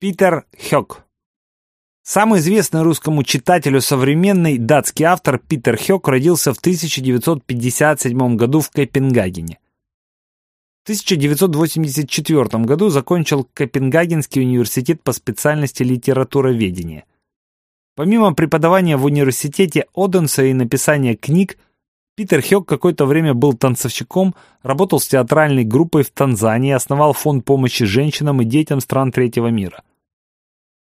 Питер Хёк. Самый известный русскому читателю современный датский автор Питер Хёк родился в 1957 году в Копенгагене. В 1984 году закончил Копенгагенский университет по специальности литературоведения. Помимо преподавания в университете Оденса и написания книг, Питер Хёк какое-то время был танцовщиком, работал с театральной группой в Танзании, основал фонд помощи женщинам и детям стран третьего мира.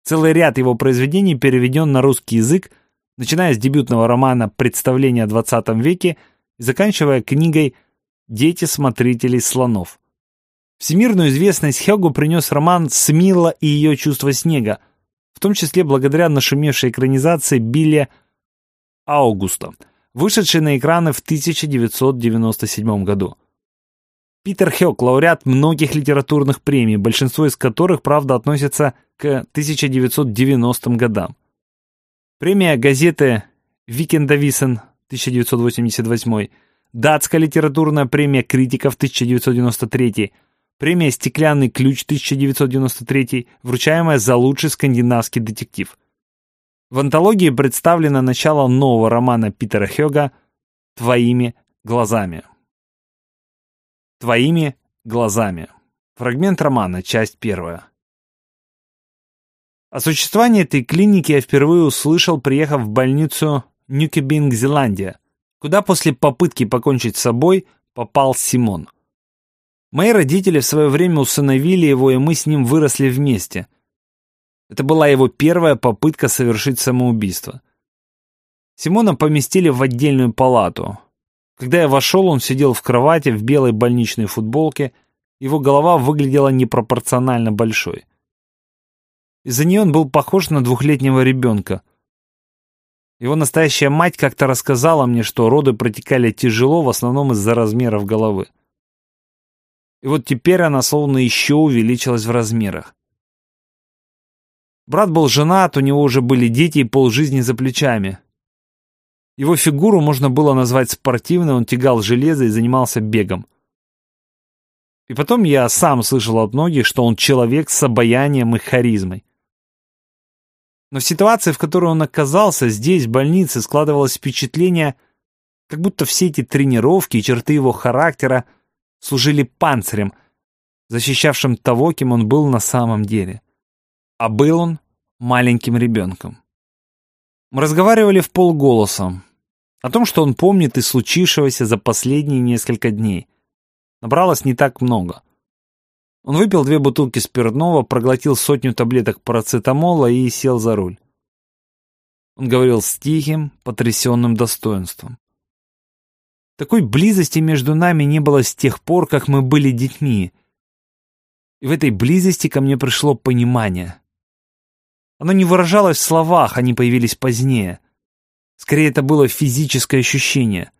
Целый ряд его произведений переведен на русский язык, начиная с дебютного романа «Представление о XX веке» и заканчивая книгой «Дети смотрителей слонов». Всемирную известность Хёгу принес роман «Смила и ее чувство снега», в том числе благодаря нашумевшей экранизации Билли Аугуста, вышедшей на экраны в 1997 году. Питер Хёк – лауреат многих литературных премий, большинство из которых, правда, относятся к 1990 годам. Премия газеты «Викендависен» 1988, датская литературная премия критиков 1993, премия «Стеклянный ключ» 1993, вручаемая за лучший скандинавский детектив. В антологии представлено начало нового романа Питера Хёга «Твоими глазами». Твоими глазами. Фрагмент романа, часть первая. О существовании этой клиники я впервые услышал, приехав в больницу Нюкебинг, Зеландия, куда после попытки покончить с собой попал Симон. Мои родители в свое время усыновили его, и мы с ним выросли вместе. Это была его первая попытка совершить самоубийство. Симона поместили в отдельную палату. Когда я вошел, он сидел в кровати в белой больничной футболке, его голова выглядела непропорционально большой. Из-за нее он был похож на двухлетнего ребенка. Его настоящая мать как-то рассказала мне, что роды протекали тяжело, в основном из-за размеров головы. И вот теперь она словно еще увеличилась в размерах. Брат был женат, у него уже были дети и полжизни за плечами. Его фигуру можно было назвать спортивной, он тягал железо и занимался бегом. И потом я сам слышал от многих, что он человек с обаянием и харизмой. Но в ситуации, в которой он оказался, здесь, в больнице, складывалось впечатление, как будто все эти тренировки и черты его характера служили панцирем, защищавшим того, кем он был на самом деле. А был он маленьким ребенком. Мы разговаривали в полголоса, о том, что он помнит из случившегося за последние несколько дней. Набралось не так много. Он выпил две бутылки спиртного, проглотил сотню таблеток парацетамола и сел за руль. Он говорил с тихим, потрясенным достоинством. Такой близости между нами не было с тех пор, как мы были детьми. И в этой близости ко мне пришло понимание. Оно не выражалось в словах, они появились позднее. Скорее, это было физическое ощущение.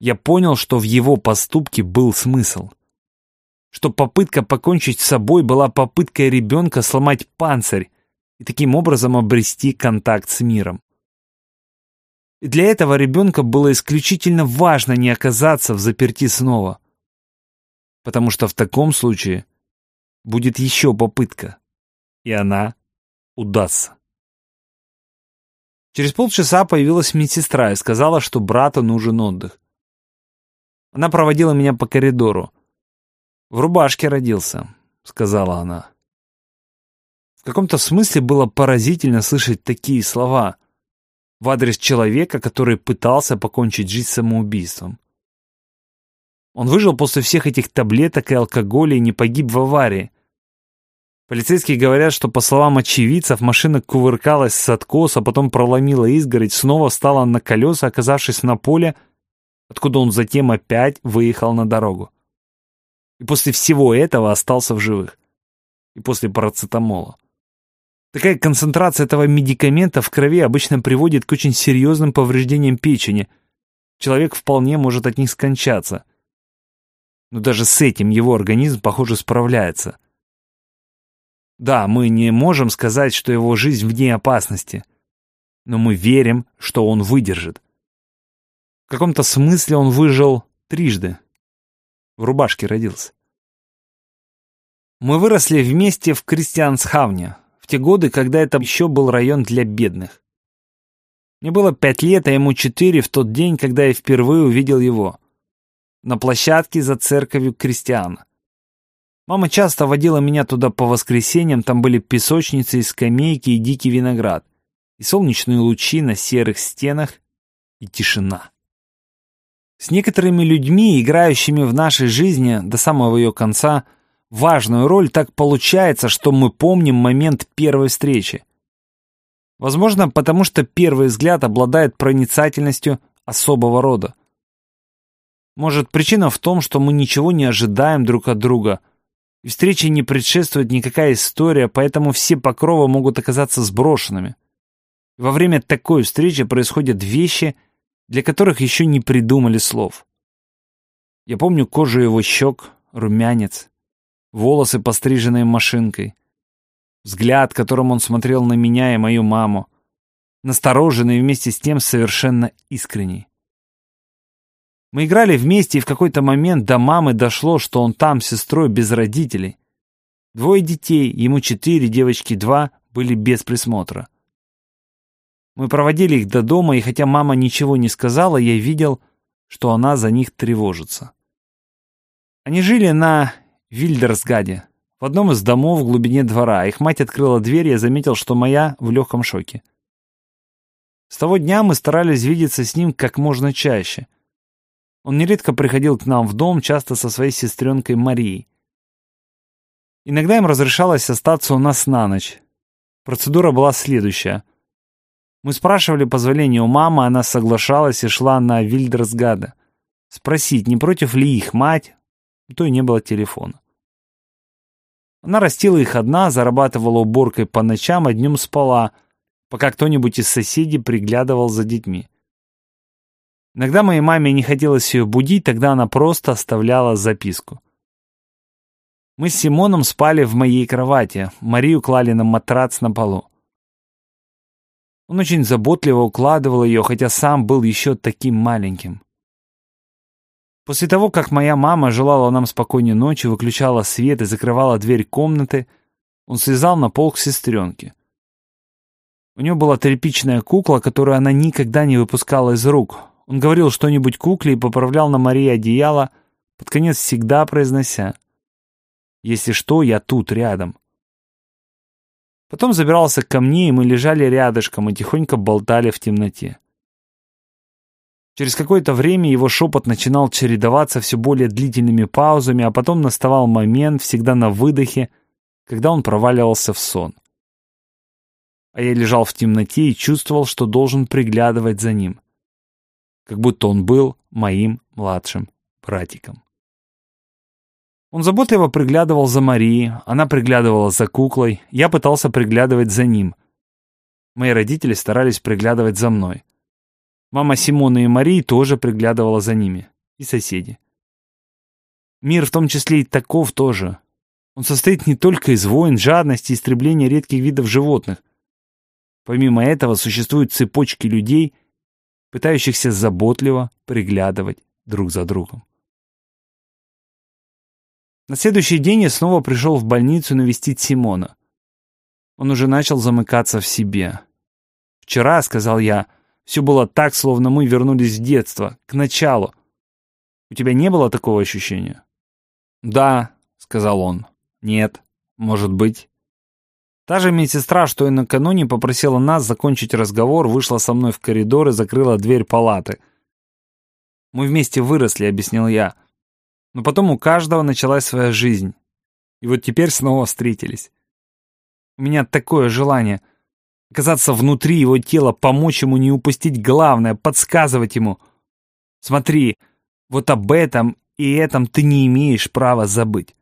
Я понял, что в его поступке был смысл. Что попытка покончить с собой была попыткой ребенка сломать панцирь и таким образом обрести контакт с миром. И для этого ребенка было исключительно важно не оказаться в заперти снова. Потому что в таком случае будет еще попытка, и она удастся. Через полчаса появилась медсестра и сказала, что брату нужен отдых. Она проводила меня по коридору. «В рубашке родился», — сказала она. В каком-то смысле было поразительно слышать такие слова в адрес человека, который пытался покончить жизнь самоубийством. Он выжил после всех этих таблеток и алкоголя и не погиб в аварии. Полицейские говорят, что, по словам очевидцев, машина кувыркалась с откоса, потом проломила изгородь, снова встала на колеса, оказавшись на поле, откуда он затем опять выехал на дорогу. И после всего этого остался в живых. И после парацетамола. Такая концентрация этого медикамента в крови обычно приводит к очень серьезным повреждениям печени. Человек вполне может от них скончаться. Но даже с этим его организм, похоже, справляется. Да, мы не можем сказать, что его жизнь вне опасности, но мы верим, что он выдержит. В каком-то смысле он выжил трижды. В рубашке родился. Мы выросли вместе в Кристиансхавне, в те годы, когда это еще был район для бедных. Мне было пять лет, а ему четыре в тот день, когда я впервые увидел его. На площадке за церковью Кристиана. Мама часто водила меня туда по воскресеньям, там были песочницы скамейки и дикий виноград, и солнечные лучи на серых стенах, и тишина. С некоторыми людьми, играющими в нашей жизни до самого ее конца, важную роль так получается, что мы помним момент первой встречи. Возможно, потому что первый взгляд обладает проницательностью особого рода. Может, причина в том, что мы ничего не ожидаем друг от друга, и встрече не предшествует никакая история, поэтому все покровы могут оказаться сброшенными. Во время такой встречи происходят вещи – для которых еще не придумали слов. Я помню кожу его щек, румянец, волосы, постриженные машинкой, взгляд, которым он смотрел на меня и мою маму, настороженный вместе с тем совершенно искренний. Мы играли вместе, и в какой-то момент до мамы дошло, что он там с сестрой без родителей. Двое детей, ему четыре, девочки два, были без присмотра. Мы проводили их до дома, и хотя мама ничего не сказала, я видел, что она за них тревожится. Они жили на Вильдерсгаде, в одном из домов в глубине двора. Их мать открыла дверь, и я заметил, что моя в легком шоке. С того дня мы старались видеться с ним как можно чаще. Он нередко приходил к нам в дом, часто со своей сестренкой Марией. Иногда им разрешалось остаться у нас на ночь. Процедура была следующая. Мы спрашивали позволения у мамы, она соглашалась и шла на Вильдерсгада. Спросить, не против ли их мать, то и не было телефона. Она растила их одна, зарабатывала уборкой по ночам, а днем спала, пока кто-нибудь из соседей приглядывал за детьми. Иногда моей маме не хотелось ее будить, тогда она просто оставляла записку. Мы с Симоном спали в моей кровати, Марию клали на матрац на полу. Он очень заботливо укладывал ее, хотя сам был еще таким маленьким. После того, как моя мама желала нам спокойной ночи, выключала свет и закрывала дверь комнаты, он связал на пол к сестренке. У нее была тряпичная кукла, которую она никогда не выпускала из рук. Он говорил что-нибудь кукле и поправлял на Марии одеяло, под конец всегда произнося «Если что, я тут, рядом». Потом забирался ко мне, и мы лежали рядышком и тихонько болтали в темноте. Через какое-то время его шепот начинал чередоваться все более длительными паузами, а потом наставал момент, всегда на выдохе, когда он проваливался в сон. А я лежал в темноте и чувствовал, что должен приглядывать за ним. Как будто он был моим младшим братиком. Он заботливо приглядывал за Марией, она приглядывала за куклой, я пытался приглядывать за ним. Мои родители старались приглядывать за мной. Мама Симона и Марии тоже приглядывала за ними. И соседи. Мир в том числе и таков тоже. Он состоит не только из войн, жадности, истребления редких видов животных. Помимо этого существуют цепочки людей, пытающихся заботливо приглядывать друг за другом. На следующий день я снова пришел в больницу навестить Симона. Он уже начал замыкаться в себе. «Вчера», — сказал я, — «все было так, словно мы вернулись в детство, к началу. У тебя не было такого ощущения?» «Да», — сказал он. «Нет, может быть». Та же медсестра, что и накануне попросила нас закончить разговор, вышла со мной в коридор и закрыла дверь палаты. «Мы вместе выросли», — объяснил я. Но потом у каждого началась своя жизнь. И вот теперь снова встретились. У меня такое желание оказаться внутри его тела, помочь ему не упустить главное, подсказывать ему. Смотри, вот об этом и этом ты не имеешь права забыть.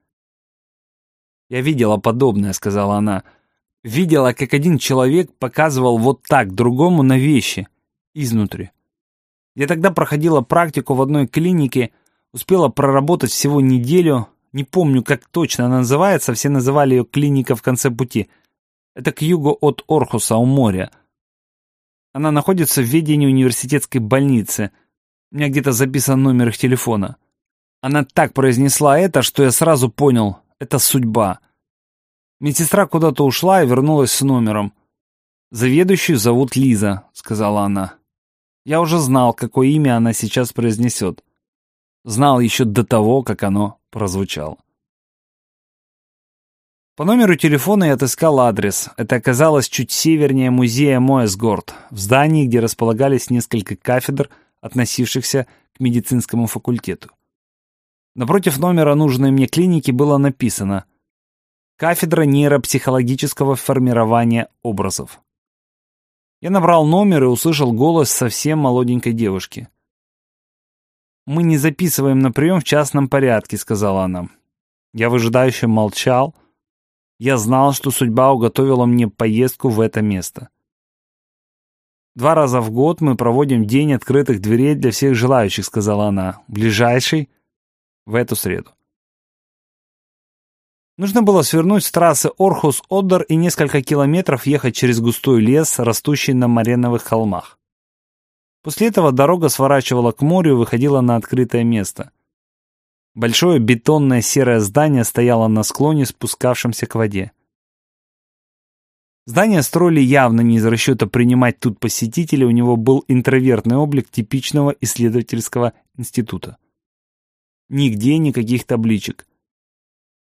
«Я видела подобное», — сказала она. «Видела, как один человек показывал вот так другому на вещи, изнутри. Я тогда проходила практику в одной клинике, Успела проработать всего неделю. Не помню, как точно она называется. Все называли ее клиника в конце пути. Это к югу от Орхуса, у моря. Она находится в ведении университетской больницы. У меня где-то записан номер их телефона. Она так произнесла это, что я сразу понял, это судьба. Медсестра куда-то ушла и вернулась с номером. «Заведующую зовут Лиза», — сказала она. Я уже знал, какое имя она сейчас произнесет. Знал еще до того, как оно прозвучало. По номеру телефона я отыскал адрес. Это оказалось чуть севернее музея Моэсгорд, в здании, где располагались несколько кафедр, относившихся к медицинскому факультету. Напротив номера нужной мне клиники было написано «Кафедра нейропсихологического формирования образов». Я набрал номер и услышал голос совсем молоденькой девушки. «Мы не записываем на прием в частном порядке», — сказала она. Я выжидающе молчал, — я знал, что судьба уготовила мне поездку в это место. «Два раза в год мы проводим день открытых дверей для всех желающих», — сказала она. «Ближайший — в эту среду». Нужно было свернуть с трассы Орхус-Оддер и несколько километров ехать через густой лес, растущий на мареновых холмах. После этого дорога сворачивала к морю и выходила на открытое место. Большое бетонное серое здание стояло на склоне, спускавшемся к воде. Здание строили явно не из расчета принимать тут посетителей, у него был интровертный облик типичного исследовательского института. Нигде никаких табличек.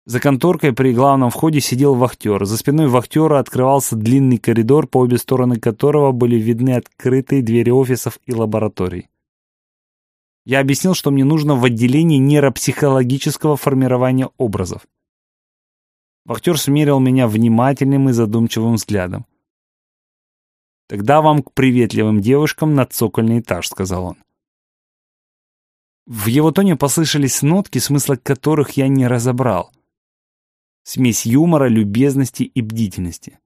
За конторкой при главном входе сидел вахтер. За спиной вахтера открывался длинный коридор, по обе стороны которого были видны открытые двери офисов и лабораторий. Я объяснил, что мне нужно в отделении нейропсихологического формирования образов. Вахтер смерил меня внимательным и задумчивым взглядом. «Тогда вам к приветливым девушкам на цокольный этаж», — сказал он. В его тоне послышались нотки, смысла которых я не разобрал. Смесь юмора, любезности и бдительности.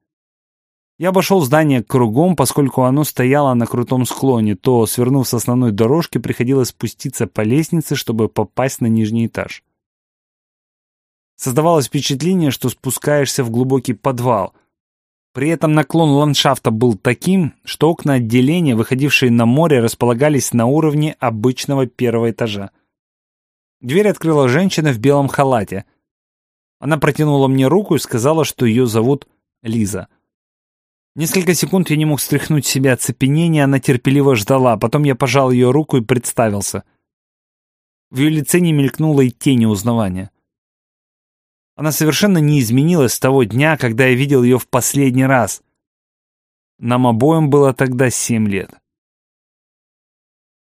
Я обошел здание кругом, поскольку оно стояло на крутом склоне, то, свернув с основной дорожки, приходилось спуститься по лестнице, чтобы попасть на нижний этаж. Создавалось впечатление, что спускаешься в глубокий подвал. При этом наклон ландшафта был таким, что окна отделения, выходившие на море, располагались на уровне обычного первого этажа. Дверь открыла женщина в белом халате. Она протянула мне руку и сказала, что ее зовут Лиза. Несколько секунд я не мог стряхнуть себя от цепенения, она терпеливо ждала, потом я пожал ее руку и представился. В ее лице не мелькнуло и тени узнавания. Она совершенно не изменилась с того дня, когда я видел ее в последний раз. Нам обоим было тогда семь лет.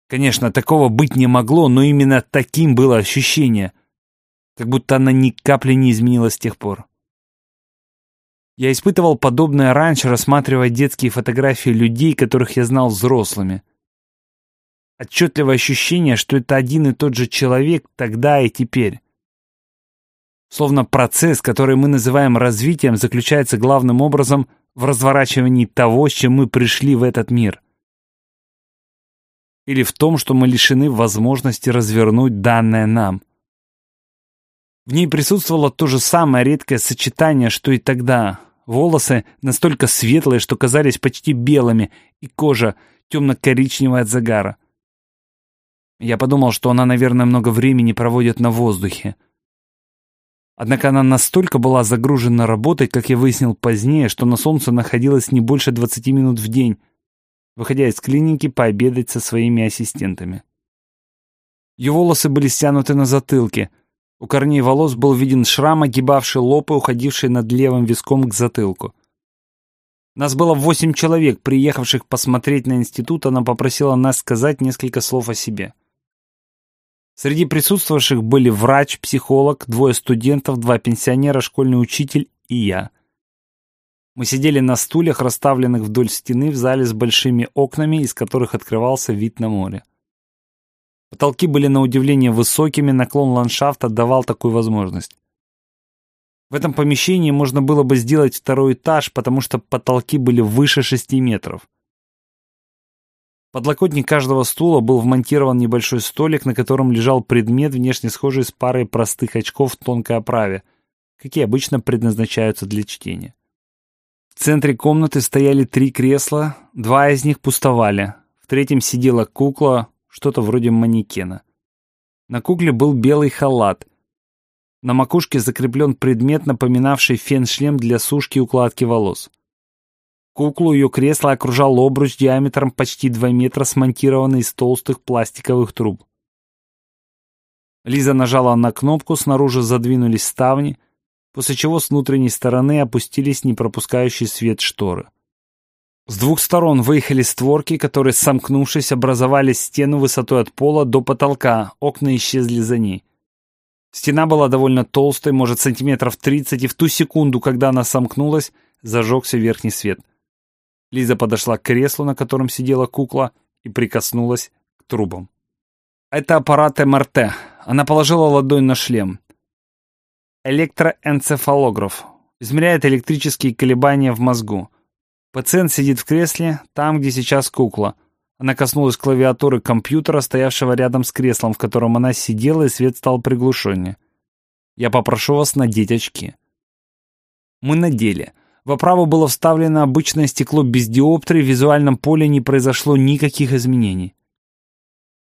Конечно, такого быть не могло, но именно таким было ощущение, как будто она ни капли не изменилась с тех пор. Я испытывал подобное раньше, рассматривая детские фотографии людей, которых я знал взрослыми. Отчетливое ощущение, что это один и тот же человек тогда и теперь. Словно процесс, который мы называем развитием, заключается главным образом в разворачивании того, с чем мы пришли в этот мир. Или в том, что мы лишены возможности развернуть данное нам. В ней присутствовало то же самое редкое сочетание, что и тогда, Волосы настолько светлые, что казались почти белыми, и кожа темно-коричневая от загара. Я подумал, что она, наверное, много времени проводит на воздухе. Однако она настолько была загружена работой, как я выяснил позднее, что на солнце находилась не больше 20 минут в день, выходя из клиники пообедать со своими ассистентами. Ее волосы были стянуты на затылке — у корней волос был виден шрам, огибавший лоб и уходивший над левым виском к затылку. Нас было восемь человек, приехавших посмотреть на институт, она попросила нас сказать несколько слов о себе. Среди присутствовавших были врач, психолог, двое студентов, два пенсионера, школьный учитель и я. Мы сидели на стульях, расставленных вдоль стены в зале с большими окнами, из которых открывался вид на море. Потолки были на удивление высокими, наклон ландшафта давал такую возможность. В этом помещении можно было бы сделать второй этаж, потому что потолки были выше 6 метров. Подлокотник каждого стула был вмонтирован небольшой столик, на котором лежал предмет, внешне схожий с парой простых очков в тонкой оправе, какие обычно предназначаются для чтения. В центре комнаты стояли три кресла, два из них пустовали. В третьем сидела кукла, что-то вроде манекена. На кукле был белый халат. На макушке закреплен предмет, напоминавший фен-шлем для сушки и укладки волос. Куклу ее кресла окружал обруч диаметром почти 2 метра, смонтированный из толстых пластиковых труб. Лиза нажала на кнопку, снаружи задвинулись ставни, после чего с внутренней стороны опустились не пропускающие свет шторы. С двух сторон выехали створки, которые, сомкнувшись, образовали стену высотой от пола до потолка, окна исчезли за ней. Стена была довольно толстой, может, сантиметров 30, и в ту секунду, когда она сомкнулась, зажегся верхний свет. Лиза подошла к креслу, на котором сидела кукла, и прикоснулась к трубам. «Это аппарат МРТ». Она положила ладонь на шлем. Электроэнцефалограф. Измеряет электрические колебания в мозгу. Пациент сидит в кресле, там, где сейчас кукла. Она коснулась клавиатуры компьютера, стоявшего рядом с креслом, в котором она сидела, и свет стал приглушеннее. «Я попрошу вас надеть очки». Мы надели. В оправу было вставлено обычное стекло без диоптрии, в визуальном поле не произошло никаких изменений.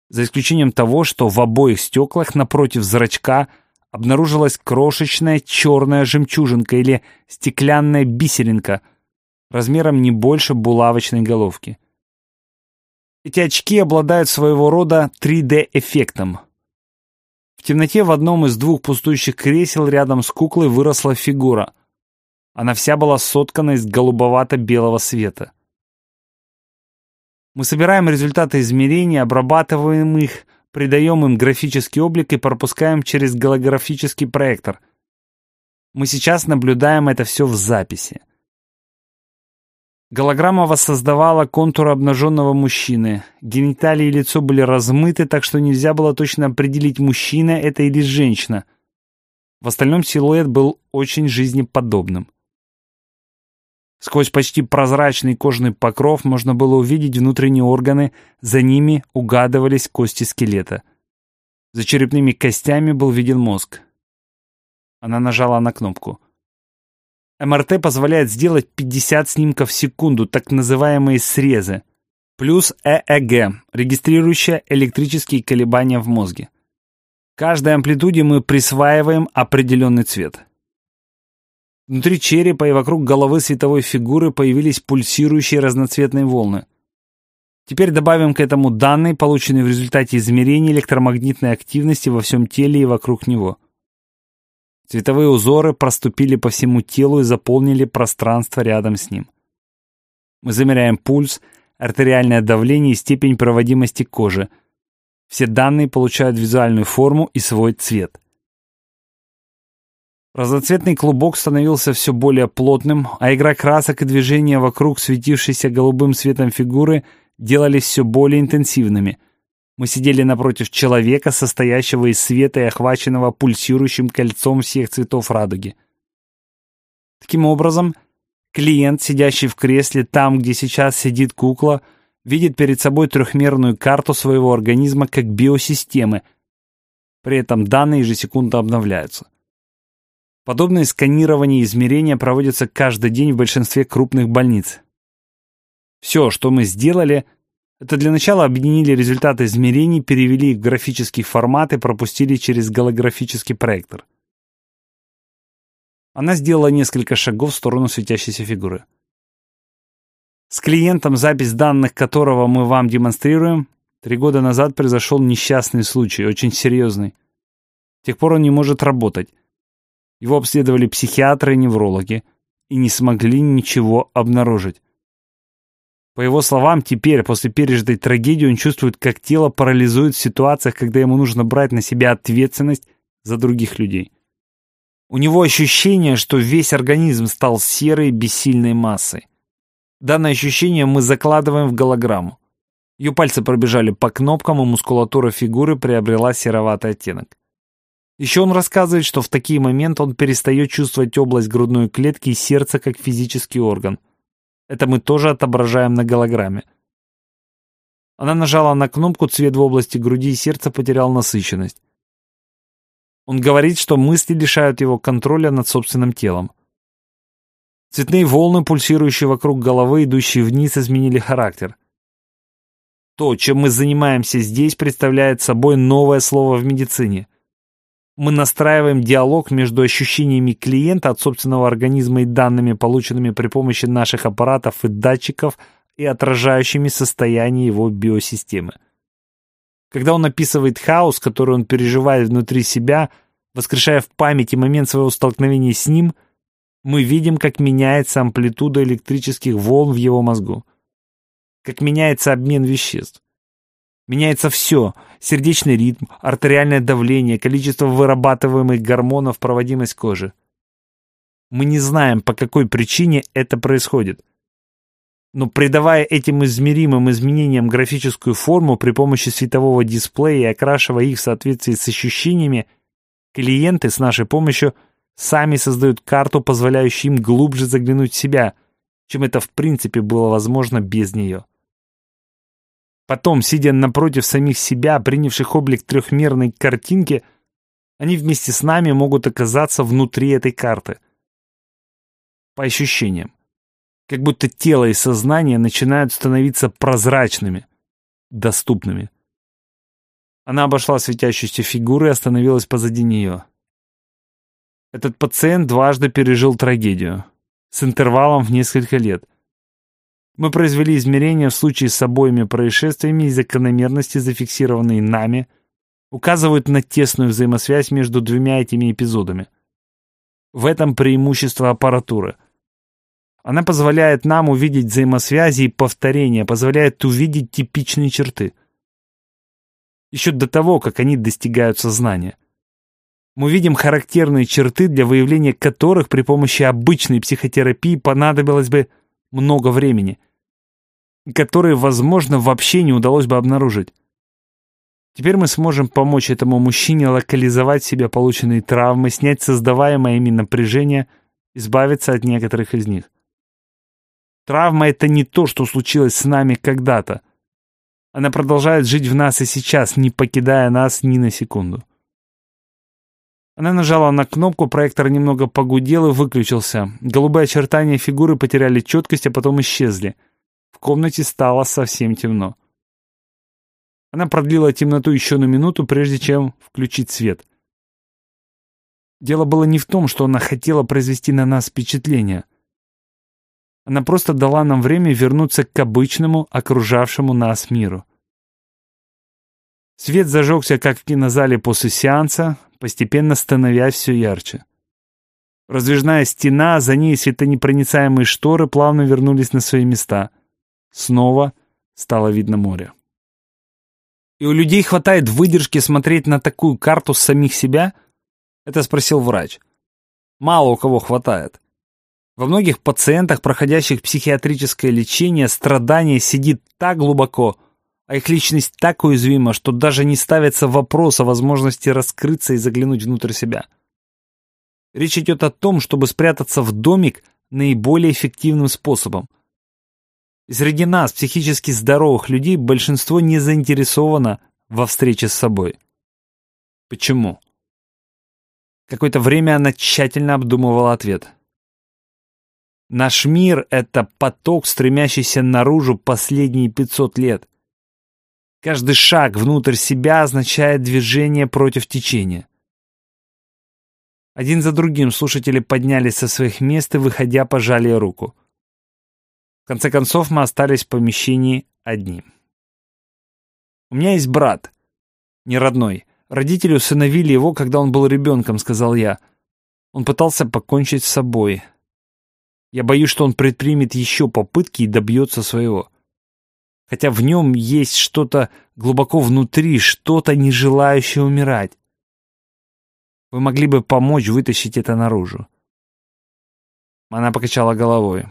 За исключением того, что в обоих стеклах напротив зрачка обнаружилась крошечная черная жемчужинка или стеклянная бисеринка — размером не больше булавочной головки. Эти очки обладают своего рода 3D-эффектом. В темноте в одном из двух пустующих кресел рядом с куклой выросла фигура. Она вся была соткана из голубовато-белого света. Мы собираем результаты измерений, обрабатываем их, придаем им графический облик и пропускаем через голографический проектор. Мы сейчас наблюдаем это все в записи. Голограмма воссоздавала контур обнаженного мужчины. Гениталии и лицо были размыты, так что нельзя было точно определить, мужчина это или женщина. В остальном силуэт был очень жизнеподобным. Сквозь почти прозрачный кожный покров можно было увидеть внутренние органы, за ними угадывались кости скелета. За черепными костями был виден мозг. Она нажала на кнопку. МРТ позволяет сделать 50 снимков в секунду, так называемые срезы, плюс ЭЭГ, регистрирующая электрические колебания в мозге. Каждой амплитуде мы присваиваем определенный цвет. Внутри черепа и вокруг головы световой фигуры появились пульсирующие разноцветные волны. Теперь добавим к этому данные, полученные в результате измерения электромагнитной активности во всем теле и вокруг него. Цветовые узоры проступили по всему телу и заполнили пространство рядом с ним. Мы замеряем пульс, артериальное давление и степень проводимости кожи. Все данные получают визуальную форму и свой цвет. Разноцветный клубок становился все более плотным, а игра красок и движения вокруг светившейся голубым светом фигуры делались все более интенсивными — мы сидели напротив человека, состоящего из света и охваченного пульсирующим кольцом всех цветов радуги. Таким образом, клиент, сидящий в кресле там, где сейчас сидит кукла, видит перед собой трехмерную карту своего организма как биосистемы. При этом данные ежесекундно обновляются. Подобные сканирования и измерения проводятся каждый день в большинстве крупных больниц. Все, что мы сделали — это для начала объединили результаты измерений, перевели их в графический формат и пропустили через голографический проектор. Она сделала несколько шагов в сторону светящейся фигуры. С клиентом, запись данных которого мы вам демонстрируем, три года назад произошел несчастный случай, очень серьезный. С тех пор он не может работать. Его обследовали психиатры и неврологи и не смогли ничего обнаружить. По его словам, теперь, после пережитой трагедии, он чувствует, как тело парализует в ситуациях, когда ему нужно брать на себя ответственность за других людей. У него ощущение, что весь организм стал серой, бессильной массой. Данное ощущение мы закладываем в голограмму. Ее пальцы пробежали по кнопкам, и мускулатура фигуры приобрела сероватый оттенок. Еще он рассказывает, что в такие моменты он перестает чувствовать область грудной клетки и сердца как физический орган – это мы тоже отображаем на голограмме. Она нажала на кнопку, цвет в области груди и сердца потерял насыщенность. Он говорит, что мысли лишают его контроля над собственным телом. Цветные волны, пульсирующие вокруг головы, идущие вниз, изменили характер. То, чем мы занимаемся здесь, представляет собой новое слово в медицине. Мы настраиваем диалог между ощущениями клиента от собственного организма и данными, полученными при помощи наших аппаратов и датчиков, и отражающими состояние его биосистемы. Когда он описывает хаос, который он переживает внутри себя, воскрешая в памяти момент своего столкновения с ним, мы видим, как меняется амплитуда электрических волн в его мозгу, как меняется обмен веществ. Меняется все – сердечный ритм, артериальное давление, количество вырабатываемых гормонов, проводимость кожи. Мы не знаем, по какой причине это происходит. Но придавая этим измеримым изменениям графическую форму при помощи светового дисплея и окрашивая их в соответствии с ощущениями, клиенты с нашей помощью сами создают карту, позволяющую им глубже заглянуть в себя, чем это в принципе было возможно без нее. Потом, сидя напротив самих себя, принявших облик трехмерной картинки, они вместе с нами могут оказаться внутри этой карты. По ощущениям. Как будто тело и сознание начинают становиться прозрачными, доступными. Она обошла светящуюся фигуру и остановилась позади нее. Этот пациент дважды пережил трагедию. С интервалом в несколько лет. Мы произвели измерения в случае с обоими происшествиями и закономерности, зафиксированные нами, указывают на тесную взаимосвязь между двумя этими эпизодами. В этом преимущество аппаратуры. Она позволяет нам увидеть взаимосвязи и повторения, позволяет увидеть типичные черты. Еще до того, как они достигают сознания. Мы видим характерные черты, для выявления которых при помощи обычной психотерапии понадобилось бы много времени, которые, возможно, вообще не удалось бы обнаружить. Теперь мы сможем помочь этому мужчине локализовать себе полученные травмы, снять создаваемое ими напряжение, избавиться от некоторых из них. Травма — это не то, что случилось с нами когда-то. Она продолжает жить в нас и сейчас, не покидая нас ни на секунду. Она нажала на кнопку, проектор немного погудел и выключился. Голубые очертания фигуры потеряли четкость, а потом исчезли. В комнате стало совсем темно. Она продлила темноту еще на минуту, прежде чем включить свет. Дело было не в том, что она хотела произвести на нас впечатление. Она просто дала нам время вернуться к обычному, окружавшему нас миру. Свет зажегся, как в кинозале после сеанса, постепенно становясь все ярче. Раздвижная стена, за ней светонепроницаемые шторы плавно вернулись на свои места. Снова стало видно море. «И у людей хватает выдержки смотреть на такую карту самих себя?» — это спросил врач. «Мало у кого хватает. Во многих пациентах, проходящих психиатрическое лечение, страдание сидит так глубоко, а их личность так уязвима, что даже не ставится вопрос о возможности раскрыться и заглянуть внутрь себя. Речь идет о том, чтобы спрятаться в домик наиболее эффективным способом. И среди нас, психически здоровых людей, большинство не заинтересовано во встрече с собой. Почему? Какое-то время она тщательно обдумывала ответ. Наш мир — это поток, стремящийся наружу последние 500 лет. Каждый шаг внутрь себя означает движение против течения. Один за другим слушатели поднялись со своих мест и, выходя, пожали руку. В конце концов, мы остались в помещении одни. «У меня есть брат. Не родной. Родители усыновили его, когда он был ребенком», — сказал я. Он пытался покончить с собой. Я боюсь, что он предпримет еще попытки и добьется своего хотя в нем есть что-то глубоко внутри, что-то не желающее умирать. Вы могли бы помочь вытащить это наружу. Она покачала головой.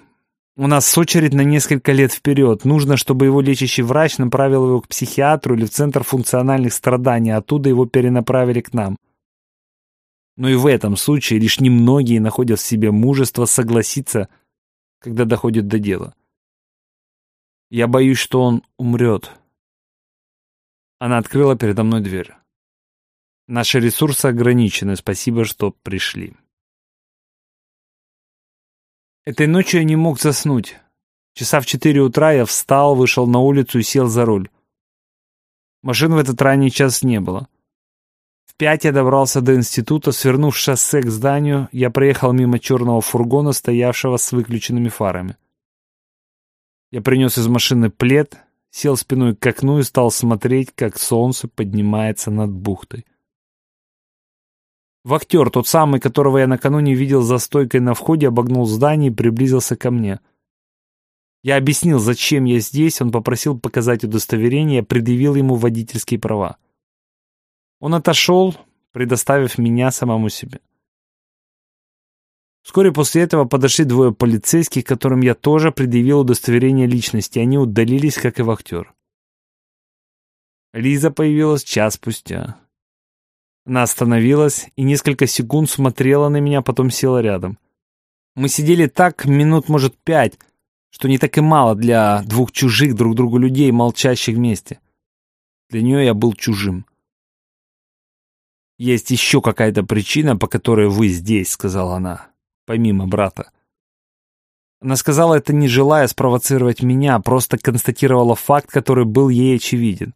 У нас очередь на несколько лет вперед. Нужно, чтобы его лечащий врач направил его к психиатру или в Центр функциональных страданий, оттуда его перенаправили к нам. Но и в этом случае лишь немногие находят в себе мужество согласиться, когда доходит до дела. Я боюсь, что он умрет. Она открыла передо мной дверь. Наши ресурсы ограничены, спасибо, что пришли. Этой ночью я не мог заснуть. Часа в четыре утра я встал, вышел на улицу и сел за руль. Машин в этот ранний час не было. пять я добрался до института, свернув шоссе к зданию, я проехал мимо черного фургона, стоявшего с выключенными фарами. Я принес из машины плед, сел спиной к окну и стал смотреть, как солнце поднимается над бухтой. Вахтер, тот самый, которого я накануне видел за стойкой на входе, обогнул здание и приблизился ко мне. Я объяснил, зачем я здесь, он попросил показать удостоверение, предъявил ему водительские права. Он отошел, предоставив меня самому себе. Вскоре после этого подошли двое полицейских, которым я тоже предъявил удостоверение личности, они удалились, как и вахтер. Лиза появилась час спустя. Она остановилась и несколько секунд смотрела на меня, потом села рядом. Мы сидели так минут, может, пять, что не так и мало для двух чужих друг другу людей, молчащих вместе. Для нее я был чужим. «Есть еще какая-то причина, по которой вы здесь», — сказала она, помимо брата. Она сказала это не желая спровоцировать меня, просто констатировала факт, который был ей очевиден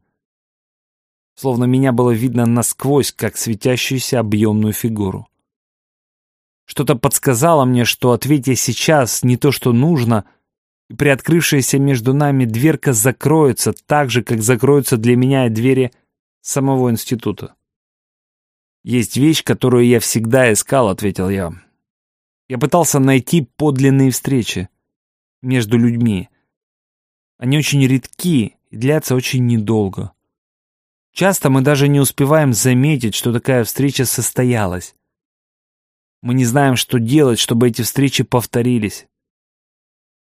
словно меня было видно насквозь, как светящуюся объемную фигуру. Что-то подсказало мне, что ответьте сейчас не то, что нужно, и приоткрывшаяся между нами дверка закроется так же, как закроются для меня двери самого института. «Есть вещь, которую я всегда искал», — ответил я. Я пытался найти подлинные встречи между людьми. Они очень редки и длятся очень недолго. Часто мы даже не успеваем заметить, что такая встреча состоялась. Мы не знаем, что делать, чтобы эти встречи повторились.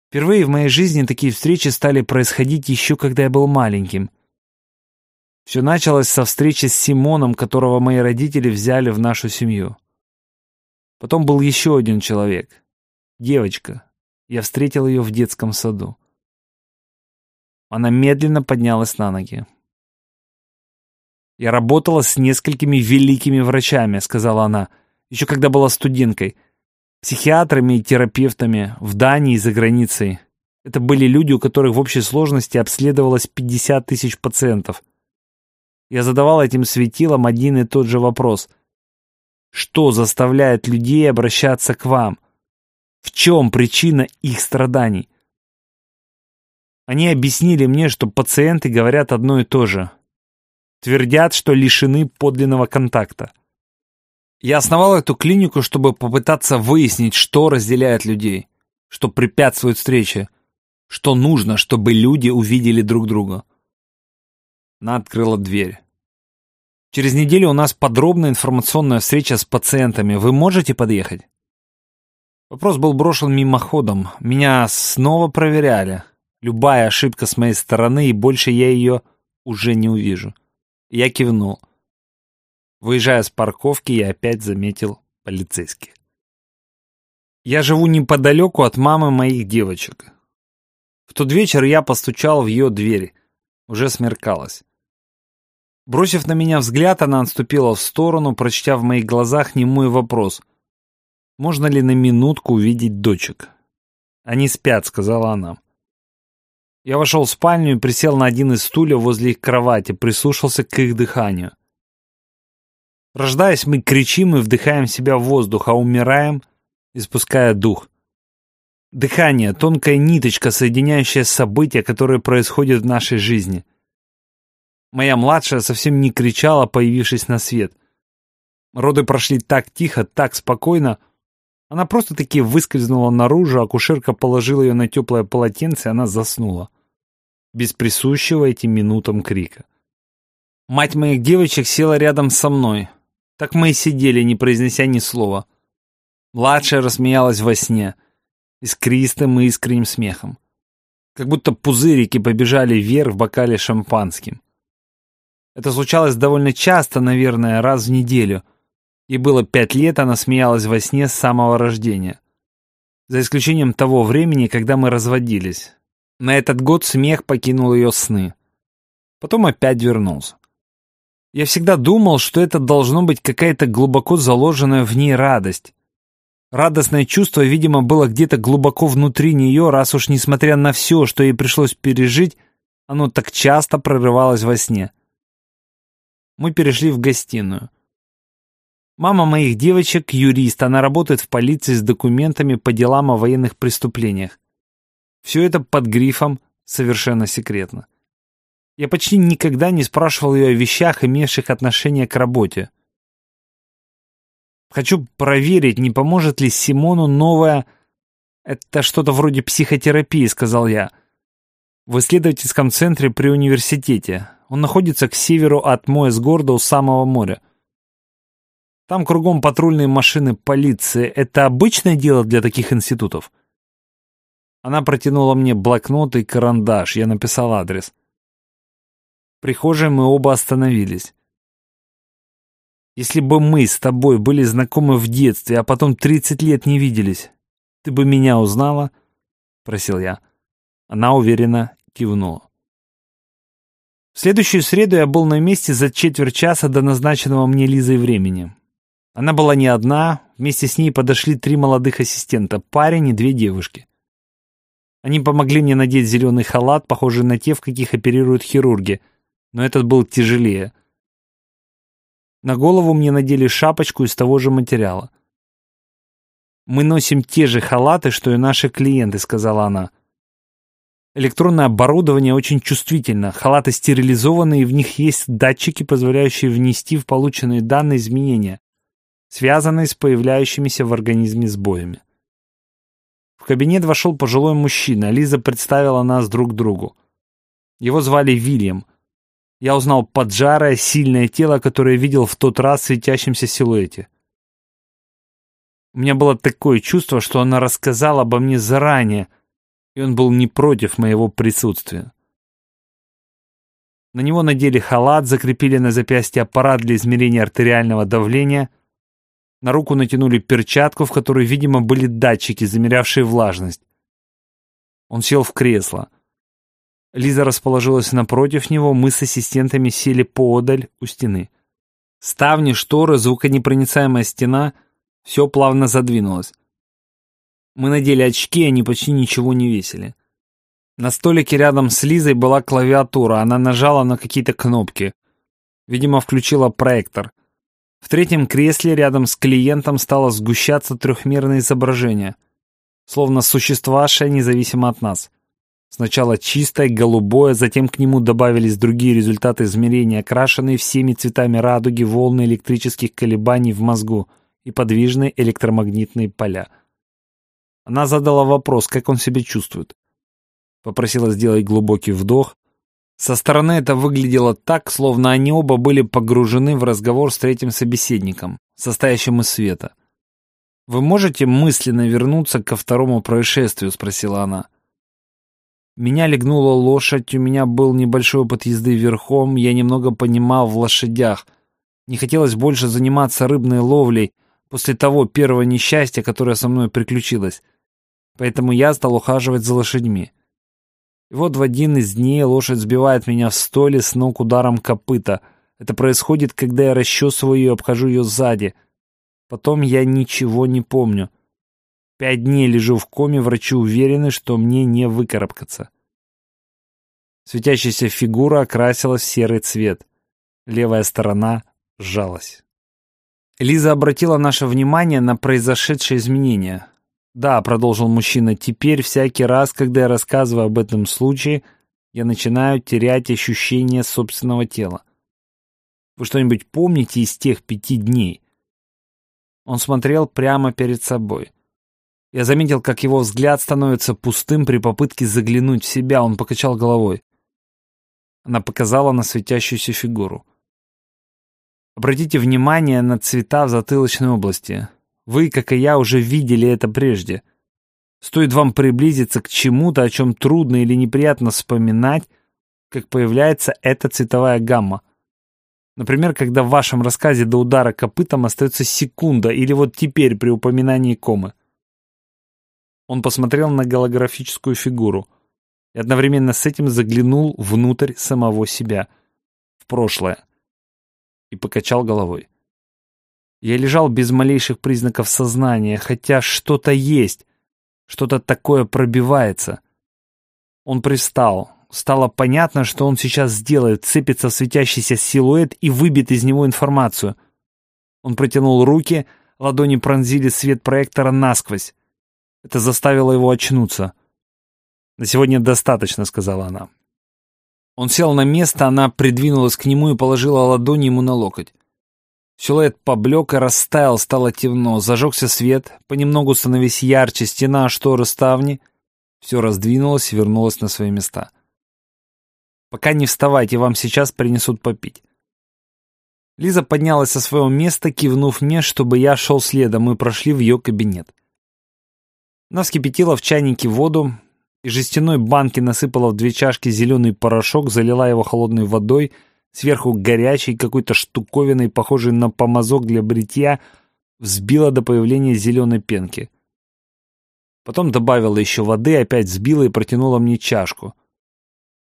Впервые в моей жизни такие встречи стали происходить еще когда я был маленьким. Все началось со встречи с Симоном, которого мои родители взяли в нашу семью. Потом был еще один человек. Девочка. Я встретил ее в детском саду. Она медленно поднялась на ноги. «Я работала с несколькими великими врачами», — сказала она, еще когда была студенткой. Психиатрами и терапевтами в Дании и за границей. Это были люди, у которых в общей сложности обследовалось 50 тысяч пациентов. Я задавал этим светилам один и тот же вопрос. Что заставляет людей обращаться к вам? В чем причина их страданий? Они объяснили мне, что пациенты говорят одно и то же. Твердят, что лишены подлинного контакта. Я основал эту клинику, чтобы попытаться выяснить, что разделяет людей, что препятствует встрече, что нужно, чтобы люди увидели друг друга. Она открыла дверь. Через неделю у нас подробная информационная встреча с пациентами. Вы можете подъехать? Вопрос был брошен мимоходом. Меня снова проверяли. Любая ошибка с моей стороны, и больше я ее уже не увижу. Я кивнул. Выезжая с парковки, я опять заметил полицейских. Я живу неподалеку от мамы моих девочек. В тот вечер я постучал в ее дверь. Уже смеркалось. Бросив на меня взгляд, она отступила в сторону, прочтя в моих глазах немой вопрос. «Можно ли на минутку увидеть дочек?» «Они спят», — сказала она. Я вошел в спальню и присел на один из стульев возле их кровати, прислушался к их дыханию. Рождаясь, мы кричим и вдыхаем в себя воздух, а умираем, испуская дух. Дыхание — тонкая ниточка, соединяющая события, которые происходят в нашей жизни. Моя младшая совсем не кричала, появившись на свет. Роды прошли так тихо, так спокойно, она просто-таки выскользнула наружу, акушерка положила ее на теплое полотенце, и она заснула. Без присущего этим минутам крика. Мать моих девочек села рядом со мной. Так мы и сидели, не произнеся ни слова. Младшая рассмеялась во сне, искристым и искренним смехом. Как будто пузырики побежали вверх в бокале шампанским. Это случалось довольно часто, наверное, раз в неделю — и было пять лет, она смеялась во сне с самого рождения. За исключением того времени, когда мы разводились. На этот год смех покинул ее сны. Потом опять вернулся. Я всегда думал, что это должно быть какая-то глубоко заложенная в ней радость. Радостное чувство, видимо, было где-то глубоко внутри нее, раз уж, несмотря на все, что ей пришлось пережить, оно так часто прорывалось во сне. Мы перешли в гостиную. Мама моих девочек — юрист, она работает в полиции с документами по делам о военных преступлениях. Все это под грифом «совершенно секретно». Я почти никогда не спрашивал ее о вещах, имевших отношение к работе. Хочу проверить, не поможет ли Симону новая... Это что-то вроде психотерапии, сказал я. В исследовательском центре при университете. Он находится к северу от Моэс-Горда у самого моря. Там кругом патрульные машины полиции. Это обычное дело для таких институтов? Она протянула мне блокнот и карандаш. Я написал адрес. В мы оба остановились. Если бы мы с тобой были знакомы в детстве, а потом 30 лет не виделись, ты бы меня узнала?» — просил я. Она уверенно кивнула. В следующую среду я был на месте за четверть часа до назначенного мне Лизой времени. Она была не одна, вместе с ней подошли три молодых ассистента, парень и две девушки. Они помогли мне надеть зеленый халат, похожий на те, в каких оперируют хирурги, но этот был тяжелее — на голову мне надели шапочку из того же материала. «Мы носим те же халаты, что и наши клиенты», — сказала она. Электронное оборудование очень чувствительно. Халаты стерилизованы, и в них есть датчики, позволяющие внести в полученные данные изменения, связанные с появляющимися в организме сбоями. В кабинет вошел пожилой мужчина. Лиза представила нас друг другу. Его звали Вильям я узнал поджарое, сильное тело, которое видел в тот раз в светящемся силуэте. У меня было такое чувство, что она рассказала обо мне заранее, и он был не против моего присутствия. На него надели халат, закрепили на запястье аппарат для измерения артериального давления, на руку натянули перчатку, в которой, видимо, были датчики, замерявшие влажность. Он сел в кресло. Лиза расположилась напротив него, мы с ассистентами сели поодаль у стены. Ставни, шторы, звуконепроницаемая стена — все плавно задвинулось. Мы надели очки, они почти ничего не весили. На столике рядом с Лизой была клавиатура, она нажала на какие-то кнопки. Видимо, включила проектор. В третьем кресле рядом с клиентом стало сгущаться трехмерное изображение, словно существовавшее независимо от нас. Сначала чистое, голубое, затем к нему добавились другие результаты измерения, окрашенные всеми цветами радуги волны электрических колебаний в мозгу и подвижные электромагнитные поля. Она задала вопрос, как он себя чувствует. Попросила сделать глубокий вдох. Со стороны это выглядело так, словно они оба были погружены в разговор с третьим собеседником, состоящим из света. «Вы можете мысленно вернуться ко второму происшествию?» — спросила она. Меня легнула лошадь, у меня был небольшой опыт езды верхом, я немного понимал в лошадях. Не хотелось больше заниматься рыбной ловлей после того первого несчастья, которое со мной приключилось. Поэтому я стал ухаживать за лошадьми. И вот в один из дней лошадь сбивает меня в столе с ног ударом копыта. Это происходит, когда я расчесываю и обхожу ее сзади. Потом я ничего не помню. Пять дней лежу в коме, врачи уверены, что мне не выкарабкаться. Светящаяся фигура окрасилась в серый цвет. Левая сторона сжалась. Лиза обратила наше внимание на произошедшие изменения. «Да», — продолжил мужчина, — «теперь всякий раз, когда я рассказываю об этом случае, я начинаю терять ощущение собственного тела. Вы что-нибудь помните из тех пяти дней?» Он смотрел прямо перед собой. Я заметил, как его взгляд становится пустым при попытке заглянуть в себя. Он покачал головой. Она показала на светящуюся фигуру. Обратите внимание на цвета в затылочной области. Вы, как и я, уже видели это прежде. Стоит вам приблизиться к чему-то, о чем трудно или неприятно вспоминать, как появляется эта цветовая гамма. Например, когда в вашем рассказе до удара копытом остается секунда, или вот теперь при упоминании комы. Он посмотрел на голографическую фигуру и одновременно с этим заглянул внутрь самого себя, в прошлое, и покачал головой. Я лежал без малейших признаков сознания, хотя что-то есть, что-то такое пробивается. Он пристал. Стало понятно, что он сейчас сделает, цепится в светящийся силуэт и выбит из него информацию. Он протянул руки, ладони пронзили свет проектора насквозь. Это заставило его очнуться. «На сегодня достаточно», — сказала она. Он сел на место, она придвинулась к нему и положила ладони ему на локоть. Силуэт поблек и растаял, стало темно, зажегся свет, понемногу становясь ярче, стена, шторы, ставни. Все раздвинулось и вернулось на свои места. «Пока не вставайте, вам сейчас принесут попить». Лиза поднялась со своего места, кивнув мне, чтобы я шел следом, мы прошли в ее кабинет. Она вскипятила в чайнике воду, из жестяной банки насыпала в две чашки зеленый порошок, залила его холодной водой, сверху горячей какой-то штуковиной, похожей на помазок для бритья, взбила до появления зеленой пенки. Потом добавила еще воды, опять взбила и протянула мне чашку.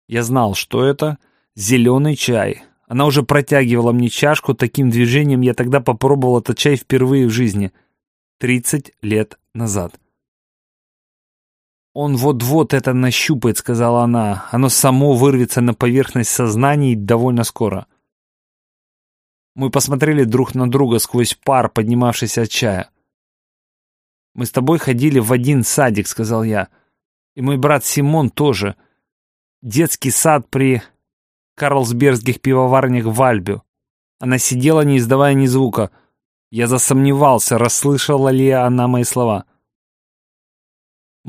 Я знал, что это зеленый чай, она уже протягивала мне чашку, таким движением я тогда попробовал этот чай впервые в жизни. Тридцать лет назад. «Он вот-вот это нащупает», — сказала она. «Оно само вырвется на поверхность сознания довольно скоро». Мы посмотрели друг на друга сквозь пар, поднимавшийся от чая. «Мы с тобой ходили в один садик», — сказал я. «И мой брат Симон тоже. Детский сад при карлсбергских пивоварнях в Альбю. Она сидела, не издавая ни звука. Я засомневался, расслышала ли она мои слова.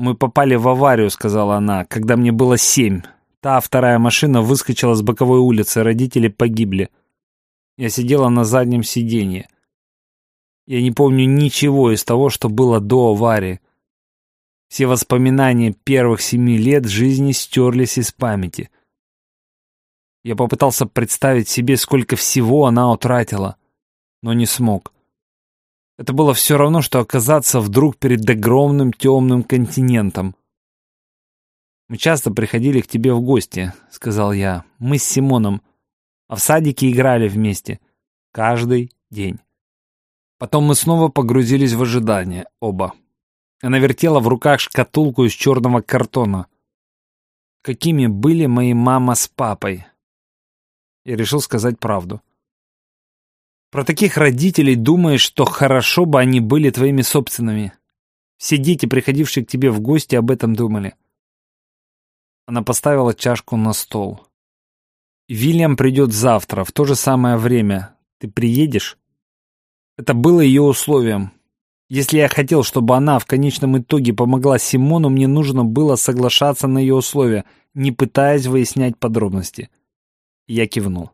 «Мы попали в аварию», — сказала она, — «когда мне было семь. Та вторая машина выскочила с боковой улицы, родители погибли. Я сидела на заднем сиденье. Я не помню ничего из того, что было до аварии. Все воспоминания первых семи лет жизни стерлись из памяти. Я попытался представить себе, сколько всего она утратила, но не смог. Это было все равно, что оказаться вдруг перед огромным темным континентом. «Мы часто приходили к тебе в гости», — сказал я. «Мы с Симоном. А в садике играли вместе. Каждый день». Потом мы снова погрузились в ожидание, оба. Она вертела в руках шкатулку из черного картона. Какими были мои мама с папой, и решил сказать правду. Про таких родителей думаешь, что хорошо бы они были твоими собственными. Все дети, приходившие к тебе в гости, об этом думали. Она поставила чашку на стол. «Вильям придет завтра, в то же самое время. Ты приедешь?» Это было ее условием. Если я хотел, чтобы она в конечном итоге помогла Симону, мне нужно было соглашаться на ее условия, не пытаясь выяснять подробности. Я кивнул.